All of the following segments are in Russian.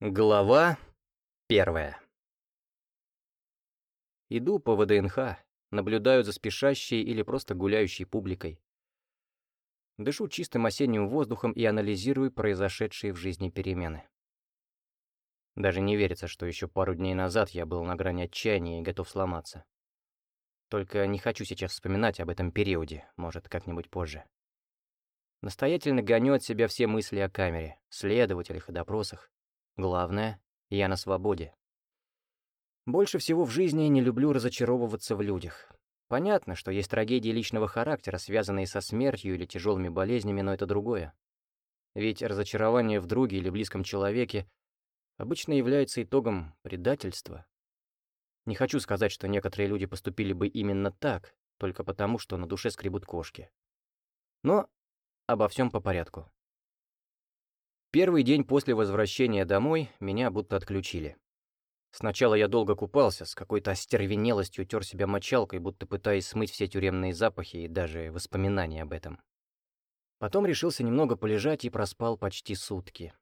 Глава первая Иду по ВДНХ, наблюдаю за спешащей или просто гуляющей публикой. Дышу чистым осенним воздухом и анализирую произошедшие в жизни перемены. Даже не верится, что еще пару дней назад я был на грани отчаяния и готов сломаться. Только не хочу сейчас вспоминать об этом периоде, может, как-нибудь позже. Настоятельно гоню от себя все мысли о камере, следователях и допросах. Главное, я на свободе. Больше всего в жизни не люблю разочаровываться в людях. Понятно, что есть трагедии личного характера, связанные со смертью или тяжелыми болезнями, но это другое. Ведь разочарование в друге или близком человеке обычно является итогом предательства. Не хочу сказать, что некоторые люди поступили бы именно так, только потому, что на душе скребут кошки. Но обо всем по порядку. Первый день после возвращения домой меня будто отключили. Сначала я долго купался, с какой-то остервенелостью тер себя мочалкой, будто пытаясь смыть все тюремные запахи и даже воспоминания об этом. Потом решился немного полежать и проспал почти сутки.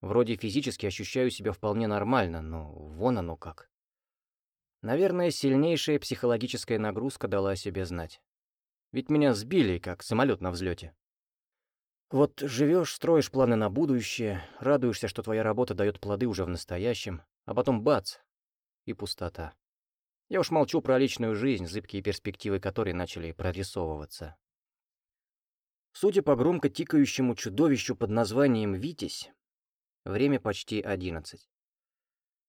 Вроде физически ощущаю себя вполне нормально, но вон оно как. Наверное, сильнейшая психологическая нагрузка дала о себе знать. Ведь меня сбили, как самолет на взлете. Вот живешь, строишь планы на будущее, радуешься, что твоя работа дает плоды уже в настоящем, а потом бац, и пустота. Я уж молчу про личную жизнь, зыбкие перспективы которой начали прорисовываться. Судя по громко тикающему чудовищу под названием «Витязь», время почти одиннадцать.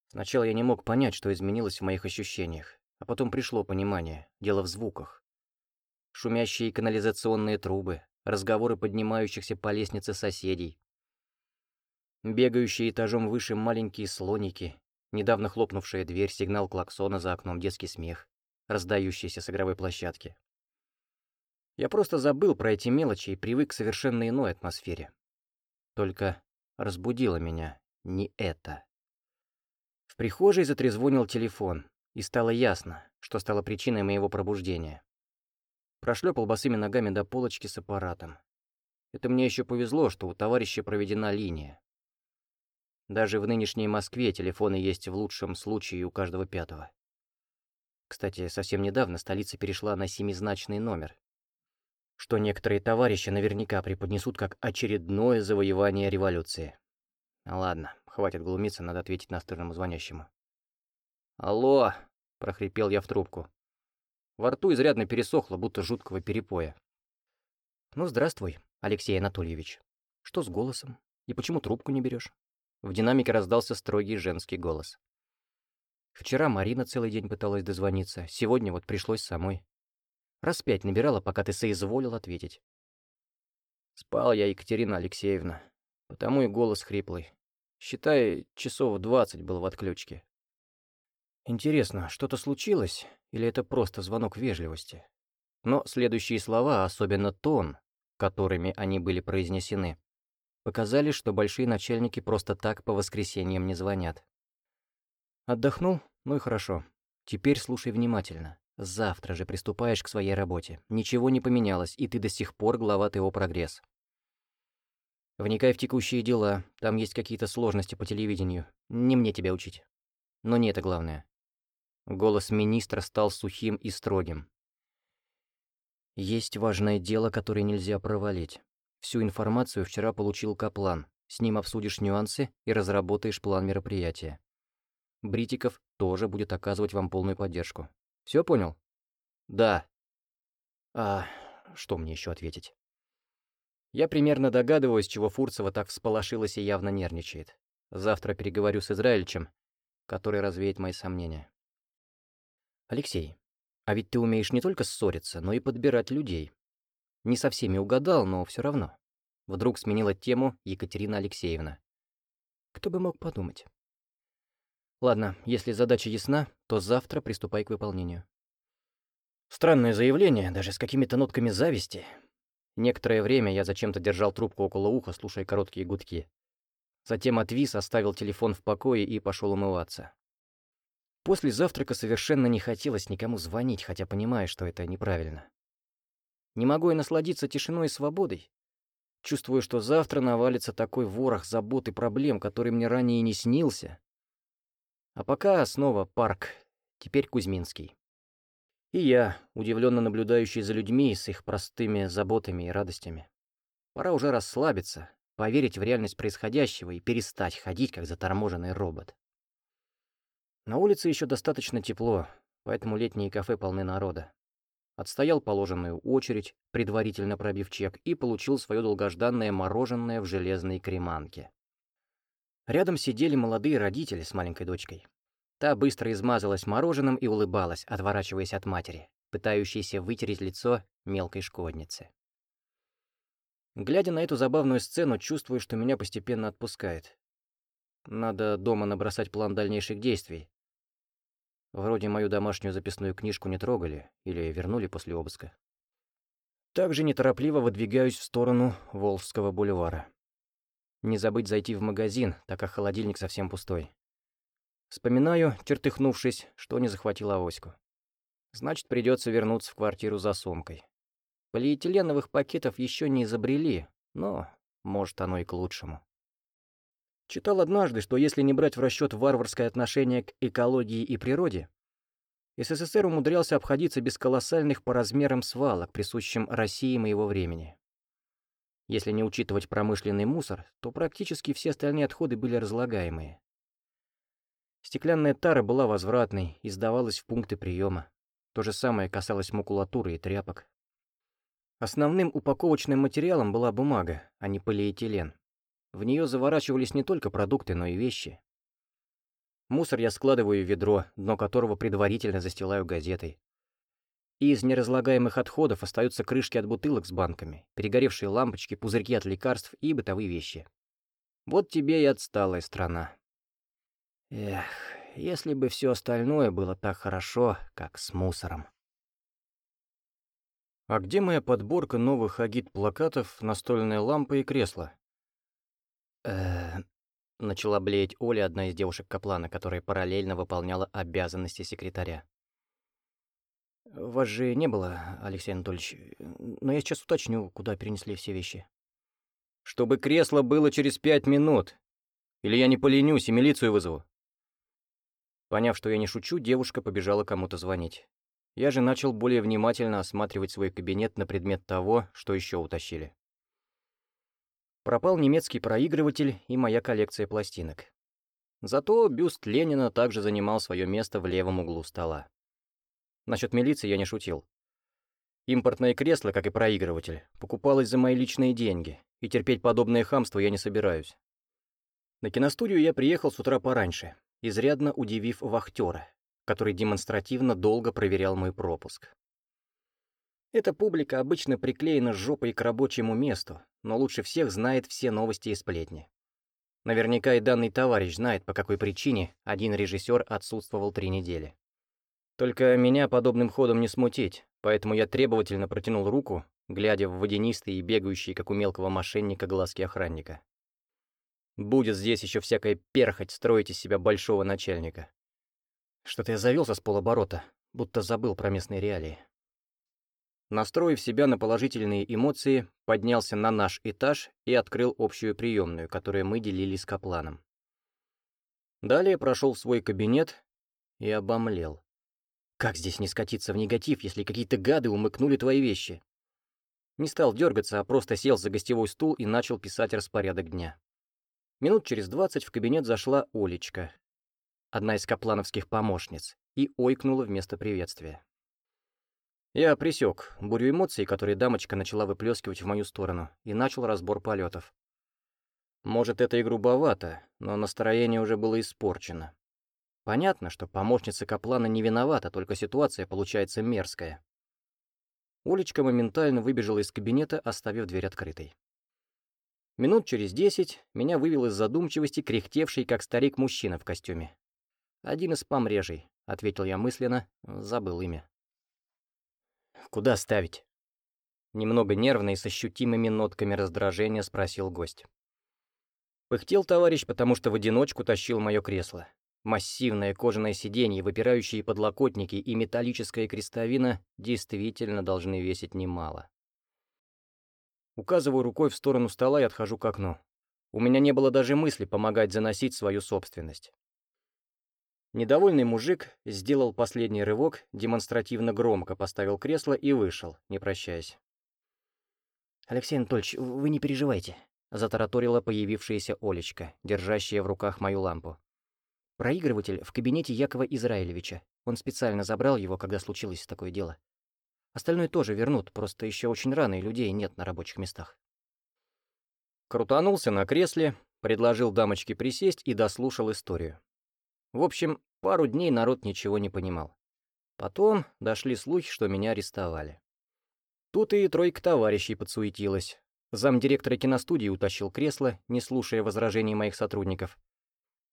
Сначала я не мог понять, что изменилось в моих ощущениях, а потом пришло понимание, дело в звуках. Шумящие канализационные трубы, разговоры поднимающихся по лестнице соседей. Бегающие этажом выше маленькие слоники, недавно хлопнувшая дверь, сигнал клаксона за окном, детский смех, раздающийся с игровой площадки. Я просто забыл про эти мелочи и привык к совершенно иной атмосфере. Только разбудило меня не это. В прихожей затрезвонил телефон, и стало ясно, что стало причиной моего пробуждения. Прошлепал босыми ногами до полочки с аппаратом. Это мне еще повезло, что у товарища проведена линия. Даже в нынешней Москве телефоны есть в лучшем случае у каждого пятого. Кстати, совсем недавно столица перешла на семизначный номер, что некоторые товарищи наверняка преподнесут как очередное завоевание революции. Ладно, хватит глумиться, надо ответить настырному звонящему. «Алло!» — прохрипел я в трубку. Во рту изрядно пересохло, будто жуткого перепоя. «Ну, здравствуй, Алексей Анатольевич. Что с голосом? И почему трубку не берешь? В динамике раздался строгий женский голос. Вчера Марина целый день пыталась дозвониться, сегодня вот пришлось самой. Раз пять набирала, пока ты соизволил ответить. Спал я, Екатерина Алексеевна, потому и голос хриплый. Считай, часов двадцать был в отключке. Интересно, что-то случилось, или это просто звонок вежливости? Но следующие слова, особенно тон, которыми они были произнесены, показали, что большие начальники просто так по воскресеньям не звонят. Отдохнул? Ну и хорошо. Теперь слушай внимательно. Завтра же приступаешь к своей работе. Ничего не поменялось, и ты до сих пор глава ТО «Прогресс». Вникай в текущие дела, там есть какие-то сложности по телевидению. Не мне тебя учить. Но не это главное. Голос министра стал сухим и строгим. Есть важное дело, которое нельзя провалить. Всю информацию вчера получил Каплан. С ним обсудишь нюансы и разработаешь план мероприятия. Бритиков тоже будет оказывать вам полную поддержку. Все понял? Да. А что мне еще ответить? Я примерно догадываюсь, чего Фурцева так всполошилась и явно нервничает. Завтра переговорю с Израильчем, который развеет мои сомнения. «Алексей, а ведь ты умеешь не только ссориться, но и подбирать людей. Не со всеми угадал, но все равно». Вдруг сменила тему Екатерина Алексеевна. Кто бы мог подумать? Ладно, если задача ясна, то завтра приступай к выполнению. Странное заявление, даже с какими-то нотками зависти. Некоторое время я зачем-то держал трубку около уха, слушая короткие гудки. Затем отвис, оставил телефон в покое и пошел умываться. После завтрака совершенно не хотелось никому звонить, хотя понимаю, что это неправильно. Не могу я насладиться тишиной и свободой. чувствуя, что завтра навалится такой ворох забот и проблем, который мне ранее не снился. А пока снова парк, теперь Кузьминский. И я, удивленно наблюдающий за людьми с их простыми заботами и радостями. Пора уже расслабиться, поверить в реальность происходящего и перестать ходить, как заторможенный робот. На улице еще достаточно тепло, поэтому летние кафе полны народа. Отстоял положенную очередь, предварительно пробив чек, и получил свое долгожданное мороженое в железной креманке. Рядом сидели молодые родители с маленькой дочкой. Та быстро измазалась мороженым и улыбалась, отворачиваясь от матери, пытающейся вытереть лицо мелкой шкодницы. Глядя на эту забавную сцену, чувствую, что меня постепенно отпускает. Надо дома набросать план дальнейших действий, Вроде мою домашнюю записную книжку не трогали или вернули после обыска. Также неторопливо выдвигаюсь в сторону Волжского бульвара. Не забыть зайти в магазин, так как холодильник совсем пустой. Вспоминаю, чертыхнувшись, что не захватил авоську. Значит, придется вернуться в квартиру за сумкой. Полиэтиленовых пакетов еще не изобрели, но, может, оно и к лучшему. Читал однажды, что если не брать в расчет варварское отношение к экологии и природе, СССР умудрялся обходиться без колоссальных по размерам свалок, присущим России моего времени. Если не учитывать промышленный мусор, то практически все остальные отходы были разлагаемые. Стеклянная тара была возвратной и сдавалась в пункты приема. То же самое касалось макулатуры и тряпок. Основным упаковочным материалом была бумага, а не полиэтилен. В нее заворачивались не только продукты, но и вещи. Мусор я складываю в ведро, дно которого предварительно застилаю газетой. И из неразлагаемых отходов остаются крышки от бутылок с банками, перегоревшие лампочки, пузырьки от лекарств и бытовые вещи. Вот тебе и отсталая страна. Эх, если бы все остальное было так хорошо, как с мусором. А где моя подборка новых агит-плакатов, настольная лампа и кресло? Э начала блеять Оля, одна из девушек Каплана, которая параллельно выполняла обязанности секретаря. «Вас же не было, Алексей Анатольевич, но я сейчас уточню, куда перенесли все вещи». «Чтобы кресло было через пять минут. Или я не поленюсь и милицию вызову». Поняв, что я не шучу, девушка побежала кому-то звонить. Я же начал более внимательно осматривать свой кабинет на предмет того, что еще утащили. Пропал немецкий проигрыватель и моя коллекция пластинок. Зато бюст Ленина также занимал свое место в левом углу стола. Насчет милиции я не шутил. Импортное кресло, как и проигрыватель, покупалось за мои личные деньги, и терпеть подобное хамство я не собираюсь. На киностудию я приехал с утра пораньше, изрядно удивив вахтера, который демонстративно долго проверял мой пропуск. Эта публика обычно приклеена жопой к рабочему месту, но лучше всех знает все новости и сплетни. Наверняка и данный товарищ знает, по какой причине один режиссер отсутствовал три недели. Только меня подобным ходом не смутить, поэтому я требовательно протянул руку, глядя в водянистые и бегающие, как у мелкого мошенника, глазки охранника. Будет здесь еще всякая перхоть строить из себя большого начальника. Что-то я завелся с полоборота, будто забыл про местные реалии. Настроив себя на положительные эмоции, поднялся на наш этаж и открыл общую приемную, которую мы делили с Капланом. Далее прошел в свой кабинет и обомлел. Как здесь не скатиться в негатив, если какие-то гады умыкнули твои вещи? Не стал дергаться, а просто сел за гостевой стул и начал писать распорядок дня. Минут через двадцать в кабинет зашла Олечка, одна из каплановских помощниц, и ойкнула вместо приветствия. Я присек бурю эмоций, которые дамочка начала выплескивать в мою сторону, и начал разбор полетов. Может, это и грубовато, но настроение уже было испорчено. Понятно, что помощница Каплана не виновата, только ситуация получается мерзкая. Олечка моментально выбежала из кабинета, оставив дверь открытой. Минут через десять меня вывел из задумчивости кряхтевший, как старик-мужчина в костюме. «Один из помрежей», — ответил я мысленно, забыл имя. Куда ставить?» Немного нервно и с ощутимыми нотками раздражения спросил гость. Пыхтел товарищ, потому что в одиночку тащил мое кресло. Массивное кожаное сиденье, выпирающие подлокотники и металлическая крестовина действительно должны весить немало. Указываю рукой в сторону стола и отхожу к окну. У меня не было даже мысли помогать заносить свою собственность. Недовольный мужик сделал последний рывок, демонстративно громко поставил кресло и вышел, не прощаясь. «Алексей Анатольевич, вы не переживайте», — затараторила появившаяся Олечка, держащая в руках мою лампу. «Проигрыватель в кабинете Якова Израилевича. Он специально забрал его, когда случилось такое дело. Остальное тоже вернут, просто еще очень рано, и людей нет на рабочих местах». Крутанулся на кресле, предложил дамочке присесть и дослушал историю. В общем, пару дней народ ничего не понимал. Потом дошли слухи, что меня арестовали. Тут и тройка товарищей подсуетилась. Замдиректора киностудии утащил кресло, не слушая возражений моих сотрудников.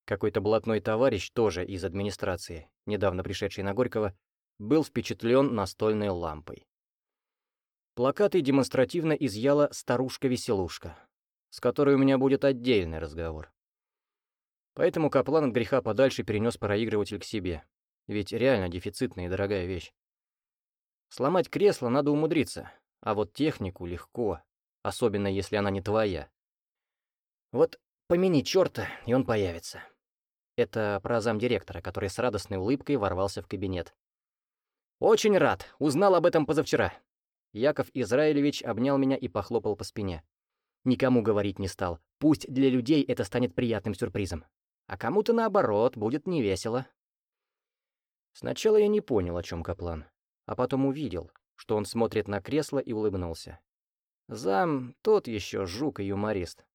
Какой-то блатной товарищ, тоже из администрации, недавно пришедший на Горького, был впечатлен настольной лампой. Плакаты демонстративно изъяла старушка-веселушка, с которой у меня будет отдельный разговор. Поэтому Каплан от греха подальше перенес проигрыватель к себе, ведь реально дефицитная и дорогая вещь. Сломать кресло надо умудриться, а вот технику легко, особенно если она не твоя. Вот помяни чёрта, и он появится. Это про замдиректора, который с радостной улыбкой ворвался в кабинет. «Очень рад, узнал об этом позавчера». Яков Израилевич обнял меня и похлопал по спине. Никому говорить не стал, пусть для людей это станет приятным сюрпризом. А кому-то, наоборот, будет невесело. Сначала я не понял, о чем Каплан а потом увидел, что он смотрит на кресло и улыбнулся. Зам тот еще жук и юморист.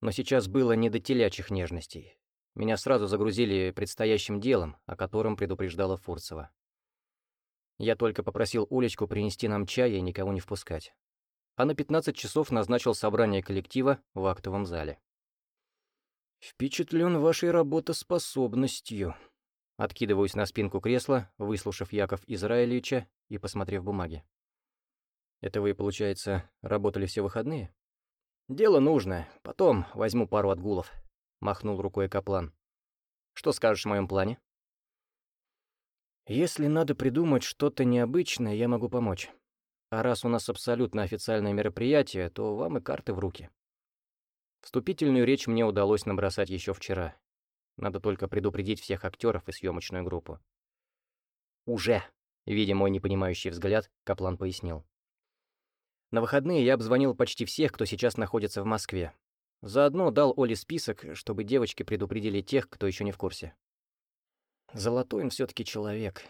Но сейчас было не до телячьих нежностей. Меня сразу загрузили предстоящим делом, о котором предупреждала Фурцева. Я только попросил Улечку принести нам чая и никого не впускать. А на 15 часов назначил собрание коллектива в актовом зале. «Впечатлен вашей работоспособностью», Откидываюсь на спинку кресла, выслушав Яков Израилевича и посмотрев бумаги. «Это вы, получается, работали все выходные?» «Дело нужное. Потом возьму пару отгулов», — махнул рукой Каплан. «Что скажешь о моем плане?» «Если надо придумать что-то необычное, я могу помочь. А раз у нас абсолютно официальное мероприятие, то вам и карты в руки». Вступительную речь мне удалось набросать еще вчера, надо только предупредить всех актеров и съемочную группу. «Уже!» — видя мой непонимающий взгляд, Каплан пояснил. На выходные я обзвонил почти всех, кто сейчас находится в Москве. Заодно дал Оле список, чтобы девочки предупредили тех, кто еще не в курсе. Золотой он все таки человек.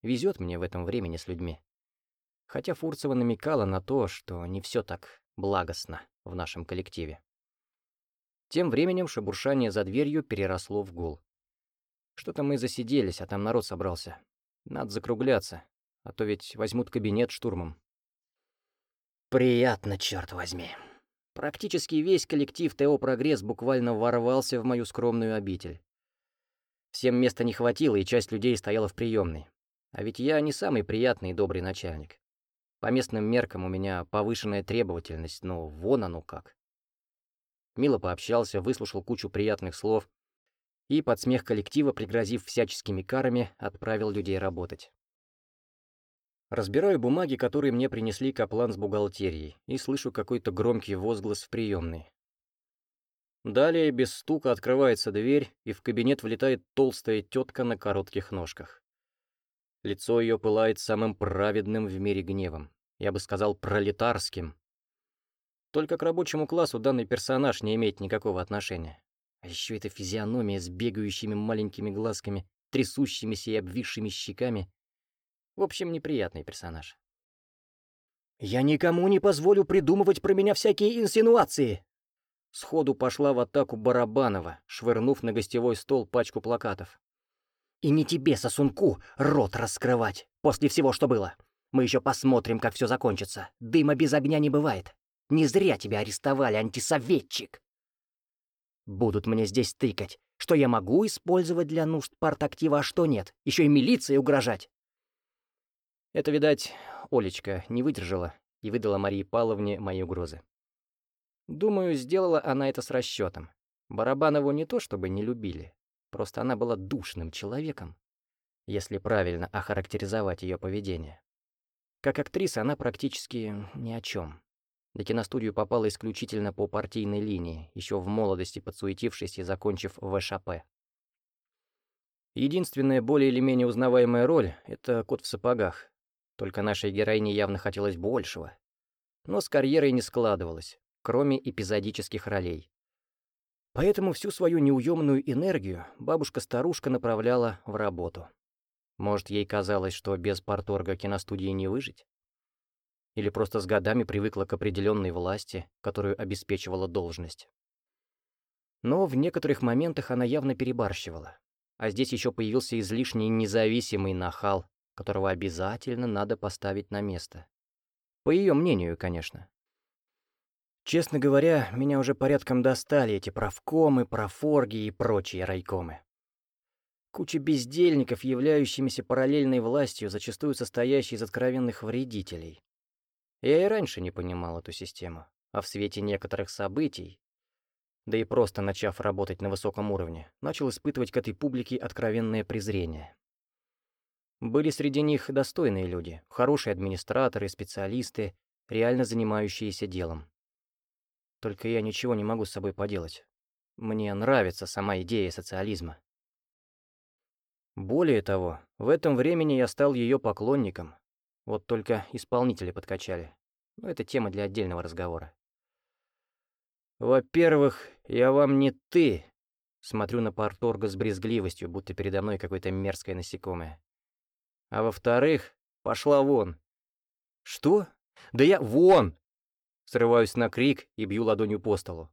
Везет мне в этом времени с людьми. Хотя Фурцева намекала на то, что не все так благостно в нашем коллективе. Тем временем шебуршание за дверью переросло в гул. Что-то мы засиделись, а там народ собрался. Надо закругляться, а то ведь возьмут кабинет штурмом. Приятно, черт возьми. Практически весь коллектив ТО «Прогресс» буквально ворвался в мою скромную обитель. Всем места не хватило, и часть людей стояла в приемной. А ведь я не самый приятный и добрый начальник. По местным меркам у меня повышенная требовательность, но вон оно как мило пообщался, выслушал кучу приятных слов и под смех коллектива, пригрозив всяческими карами, отправил людей работать. Разбираю бумаги, которые мне принесли Каплан с бухгалтерией, и слышу какой-то громкий возглас в приемной. Далее без стука открывается дверь, и в кабинет влетает толстая тетка на коротких ножках. Лицо ее пылает самым праведным в мире гневом, я бы сказал, пролетарским, только к рабочему классу данный персонаж не имеет никакого отношения. А еще эта физиономия с бегающими маленькими глазками, трясущимися и обвисшими щеками. В общем, неприятный персонаж. «Я никому не позволю придумывать про меня всякие инсинуации!» Сходу пошла в атаку Барабанова, швырнув на гостевой стол пачку плакатов. «И не тебе, сосунку, рот раскрывать после всего, что было. Мы еще посмотрим, как все закончится. Дыма без огня не бывает. Не зря тебя арестовали, антисоветчик. Будут мне здесь тыкать, что я могу использовать для нужд партактива, а что нет. Еще и милиции угрожать. Это, видать, Олечка не выдержала и выдала Марии Павловне мои угрозы. Думаю, сделала она это с расчетом. Барабанову не то чтобы не любили, просто она была душным человеком, если правильно охарактеризовать ее поведение. Как актриса она практически ни о чем. На киностудию попала исключительно по партийной линии, еще в молодости подсуетившись и закончив ВШП. Единственная более или менее узнаваемая роль — это «Кот в сапогах». Только нашей героине явно хотелось большего. Но с карьерой не складывалось, кроме эпизодических ролей. Поэтому всю свою неуемную энергию бабушка-старушка направляла в работу. Может, ей казалось, что без парторга киностудии не выжить? Или просто с годами привыкла к определенной власти, которую обеспечивала должность? Но в некоторых моментах она явно перебарщивала. А здесь еще появился излишне независимый нахал, которого обязательно надо поставить на место. По ее мнению, конечно. Честно говоря, меня уже порядком достали эти правкомы, профорги и прочие райкомы. Куча бездельников, являющимися параллельной властью, зачастую состоящей из откровенных вредителей. Я и раньше не понимал эту систему, а в свете некоторых событий, да и просто начав работать на высоком уровне, начал испытывать к этой публике откровенное презрение. Были среди них достойные люди, хорошие администраторы, специалисты, реально занимающиеся делом. Только я ничего не могу с собой поделать. Мне нравится сама идея социализма. Более того, в этом времени я стал ее поклонником. Вот только исполнители подкачали. Но это тема для отдельного разговора. «Во-первых, я вам не ты», Смотрю на порторга с брезгливостью, будто передо мной какое-то мерзкое насекомое. А во-вторых, пошла вон. Что? Да я вон! Срываюсь на крик и бью ладонью по столу.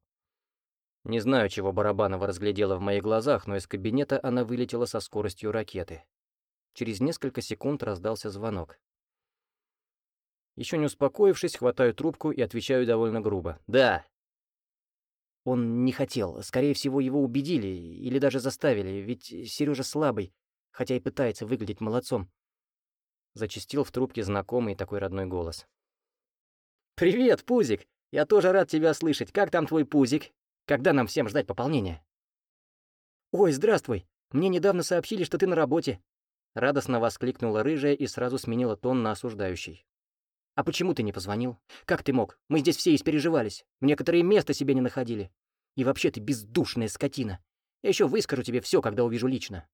Не знаю, чего Барабанова разглядела в моих глазах, но из кабинета она вылетела со скоростью ракеты. Через несколько секунд раздался звонок. Еще не успокоившись, хватаю трубку и отвечаю довольно грубо. «Да». Он не хотел. Скорее всего, его убедили или даже заставили, ведь Сережа слабый, хотя и пытается выглядеть молодцом. Зачистил в трубке знакомый такой родной голос. «Привет, Пузик! Я тоже рад тебя слышать. Как там твой Пузик? Когда нам всем ждать пополнения?» «Ой, здравствуй! Мне недавно сообщили, что ты на работе!» Радостно воскликнула рыжая и сразу сменила тон на осуждающий. «А почему ты не позвонил? Как ты мог? Мы здесь все испереживались. Некоторые места себе не находили. И вообще ты бездушная скотина. Я еще выскажу тебе все, когда увижу лично».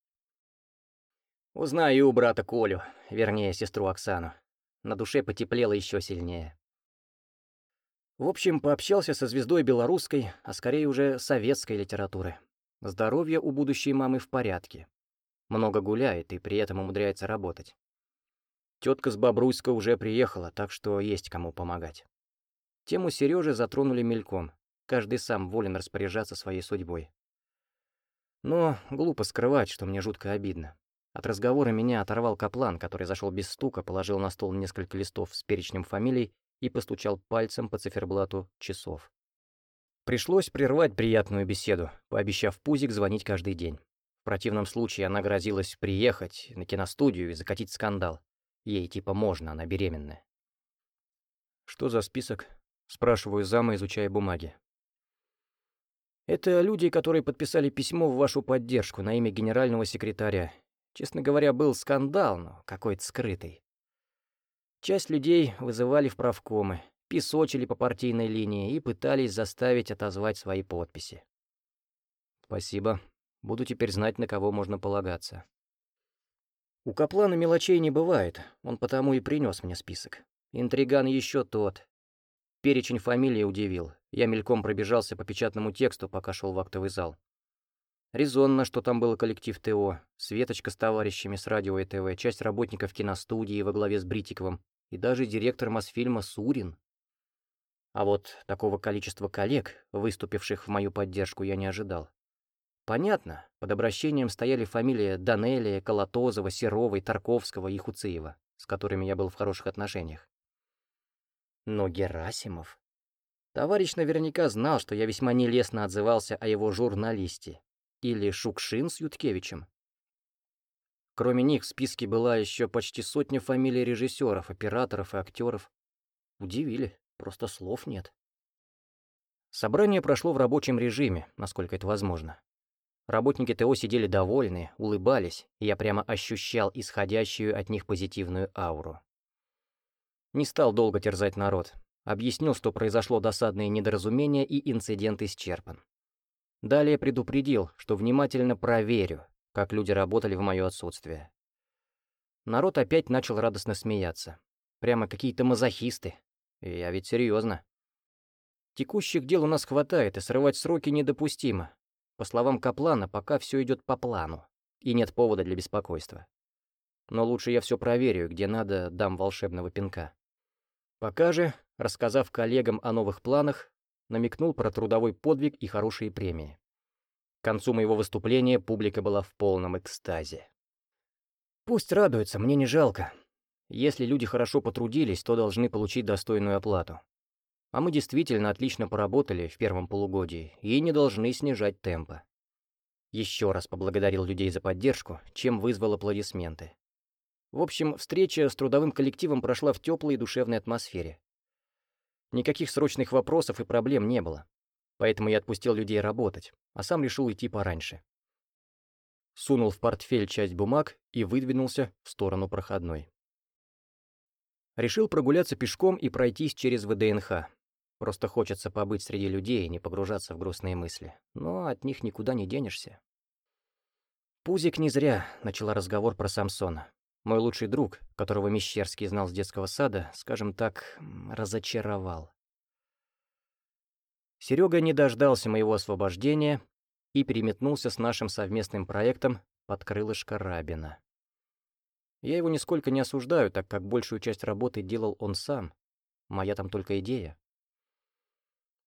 Узнаю брата Колю, вернее, сестру Оксану. На душе потеплело еще сильнее. В общем, пообщался со звездой белорусской, а скорее уже советской литературы. Здоровье у будущей мамы в порядке. Много гуляет и при этом умудряется работать. Тетка с Бобруйска уже приехала, так что есть кому помогать. Тему Сережи затронули мельком. Каждый сам волен распоряжаться своей судьбой. Но глупо скрывать, что мне жутко обидно. От разговора меня оторвал Каплан, который зашел без стука, положил на стол несколько листов с перечнем фамилий и постучал пальцем по циферблату часов. Пришлось прервать приятную беседу, пообещав Пузик звонить каждый день. В противном случае она грозилась приехать на киностудию и закатить скандал. Ей типа можно, она беременная. «Что за список?» — спрашиваю зама, изучая бумаги. «Это люди, которые подписали письмо в вашу поддержку на имя генерального секретаря Честно говоря, был скандал, но какой-то скрытый. Часть людей вызывали в правкомы, песочили по партийной линии и пытались заставить отозвать свои подписи. Спасибо. Буду теперь знать, на кого можно полагаться. У Каплана мелочей не бывает, он потому и принес мне список. Интриган еще тот. Перечень фамилии удивил. Я мельком пробежался по печатному тексту, пока шел в актовый зал. Резонно, что там был коллектив ТО, Светочка с товарищами с радио и ТВ, часть работников киностудии во главе с Бритиковым и даже директор Мосфильма Сурин. А вот такого количества коллег, выступивших в мою поддержку, я не ожидал. Понятно, под обращением стояли фамилии Данелия, Колотозова, Серовой, Тарковского и Хуцеева, с которыми я был в хороших отношениях. Но Герасимов... Товарищ наверняка знал, что я весьма нелестно отзывался о его журналисте, или Шукшин с Юткевичем. Кроме них в списке была еще почти сотня фамилий режиссеров, операторов и актеров. Удивили, просто слов нет. Собрание прошло в рабочем режиме, насколько это возможно. Работники ТО сидели довольны, улыбались, и я прямо ощущал исходящую от них позитивную ауру. Не стал долго терзать народ. Объяснил, что произошло досадное недоразумение и инцидент исчерпан. Далее предупредил, что внимательно проверю, как люди работали в мое отсутствие. Народ опять начал радостно смеяться. Прямо какие-то мазохисты. Я ведь серьезно. Текущих дел у нас хватает, и срывать сроки недопустимо. По словам Каплана, пока все идет по плану, и нет повода для беспокойства. Но лучше я все проверю, где надо, дам волшебного пинка. Пока же, рассказав коллегам о новых планах, намекнул про трудовой подвиг и хорошие премии. К концу моего выступления публика была в полном экстазе. Пусть радуются, мне не жалко. Если люди хорошо потрудились, то должны получить достойную оплату. А мы действительно отлично поработали в первом полугодии и не должны снижать темпа. Еще раз поблагодарил людей за поддержку, чем вызвал аплодисменты. В общем, встреча с трудовым коллективом прошла в теплой и душевной атмосфере. Никаких срочных вопросов и проблем не было. Поэтому я отпустил людей работать, а сам решил идти пораньше. Сунул в портфель часть бумаг и выдвинулся в сторону проходной. Решил прогуляться пешком и пройтись через ВДНХ. Просто хочется побыть среди людей и не погружаться в грустные мысли. Но от них никуда не денешься. Пузик не зря начала разговор про Самсона. Мой лучший друг, которого Мещерский знал с детского сада, скажем так, разочаровал. Серега не дождался моего освобождения и переметнулся с нашим совместным проектом под крылышко Рабина. Я его нисколько не осуждаю, так как большую часть работы делал он сам. Моя там только идея.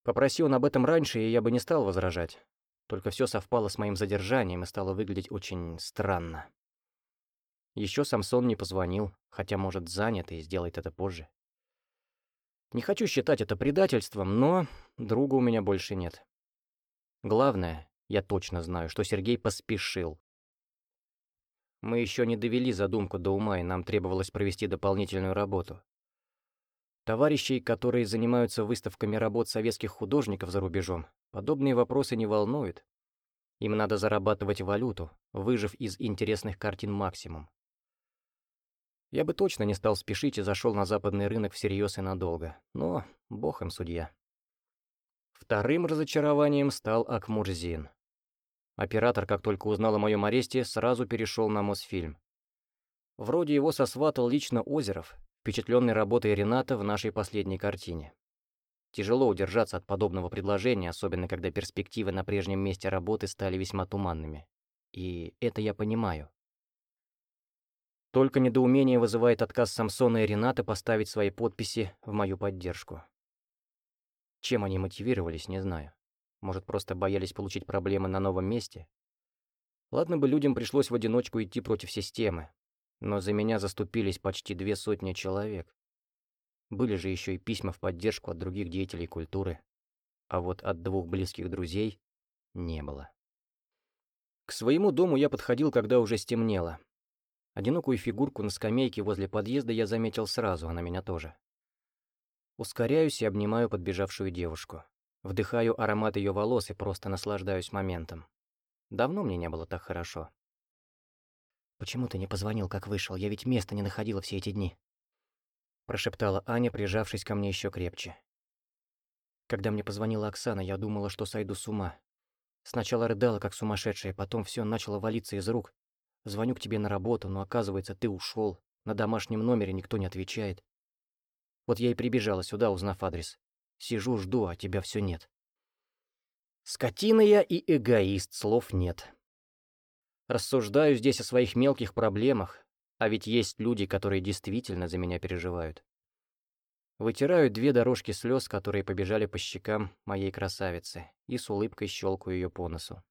Попроси он об этом раньше, и я бы не стал возражать. Только все совпало с моим задержанием и стало выглядеть очень странно. Еще Самсон не позвонил, хотя, может, занят и сделает это позже. Не хочу считать это предательством, но друга у меня больше нет. Главное, я точно знаю, что Сергей поспешил. Мы еще не довели задумку до ума, и нам требовалось провести дополнительную работу. Товарищей, которые занимаются выставками работ советских художников за рубежом, подобные вопросы не волнуют. Им надо зарабатывать валюту, выжив из интересных картин максимум. Я бы точно не стал спешить и зашел на западный рынок всерьез и надолго, но бог им судья. Вторым разочарованием стал Акмурзин. Оператор, как только узнал о моем аресте, сразу перешел на Мосфильм. Вроде его сосватал лично Озеров, впечатленный работой Рената в нашей последней картине. Тяжело удержаться от подобного предложения, особенно когда перспективы на прежнем месте работы стали весьма туманными. И это я понимаю. Только недоумение вызывает отказ Самсона и Рената поставить свои подписи в мою поддержку. Чем они мотивировались, не знаю. Может, просто боялись получить проблемы на новом месте? Ладно бы людям пришлось в одиночку идти против системы, но за меня заступились почти две сотни человек. Были же еще и письма в поддержку от других деятелей культуры, а вот от двух близких друзей не было. К своему дому я подходил, когда уже стемнело, Одинокую фигурку на скамейке возле подъезда я заметил сразу, она меня тоже. Ускоряюсь и обнимаю подбежавшую девушку. Вдыхаю аромат ее волос и просто наслаждаюсь моментом. Давно мне не было так хорошо. «Почему ты не позвонил, как вышел? Я ведь места не находила все эти дни», — прошептала Аня, прижавшись ко мне еще крепче. Когда мне позвонила Оксана, я думала, что сойду с ума. Сначала рыдала, как сумасшедшая, потом все начало валиться из рук, Звоню к тебе на работу, но оказывается, ты ушел. На домашнем номере никто не отвечает. Вот я и прибежала сюда, узнав адрес. Сижу, жду, а тебя все нет. Скотина я и эгоист, слов нет. Рассуждаю здесь о своих мелких проблемах, а ведь есть люди, которые действительно за меня переживают. Вытираю две дорожки слез, которые побежали по щекам моей красавицы, и с улыбкой щелкаю ее по носу.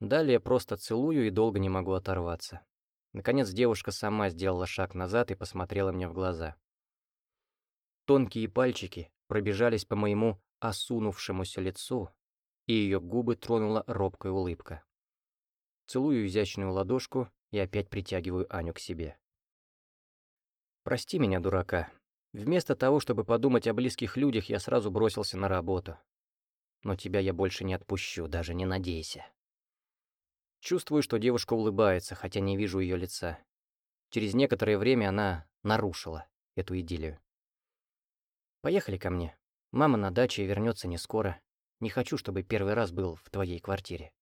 Далее просто целую и долго не могу оторваться. Наконец девушка сама сделала шаг назад и посмотрела мне в глаза. Тонкие пальчики пробежались по моему осунувшемуся лицу, и ее губы тронула робкая улыбка. Целую изящную ладошку и опять притягиваю Аню к себе. «Прости меня, дурака. Вместо того, чтобы подумать о близких людях, я сразу бросился на работу. Но тебя я больше не отпущу, даже не надейся». Чувствую, что девушка улыбается, хотя не вижу ее лица. Через некоторое время она нарушила эту идиллию. Поехали ко мне. Мама на даче вернется не скоро. Не хочу, чтобы первый раз был в твоей квартире.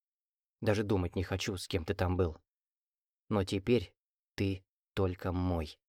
Даже думать не хочу, с кем ты там был. Но теперь ты только мой.